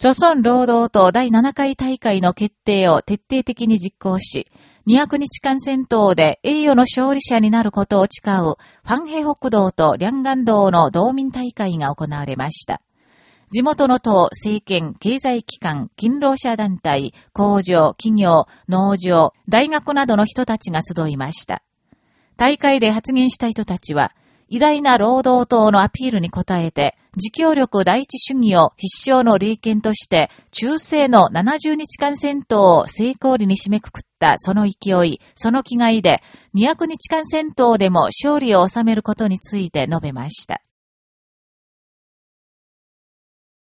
朝鮮労働党第7回大会の決定を徹底的に実行し、200日間戦闘で栄誉の勝利者になることを誓う、ファンヘ北道とリャンガン道の道民大会が行われました。地元の党、政権、経済機関、勤労者団体、工場、企業、農場、大学などの人たちが集いました。大会で発言した人たちは、偉大な労働党のアピールに応えて、自協力第一主義を必勝の霊剣として、中世の70日間戦闘を成功裏に締めくくったその勢い、その気概で、200日間戦闘でも勝利を収めることについて述べました。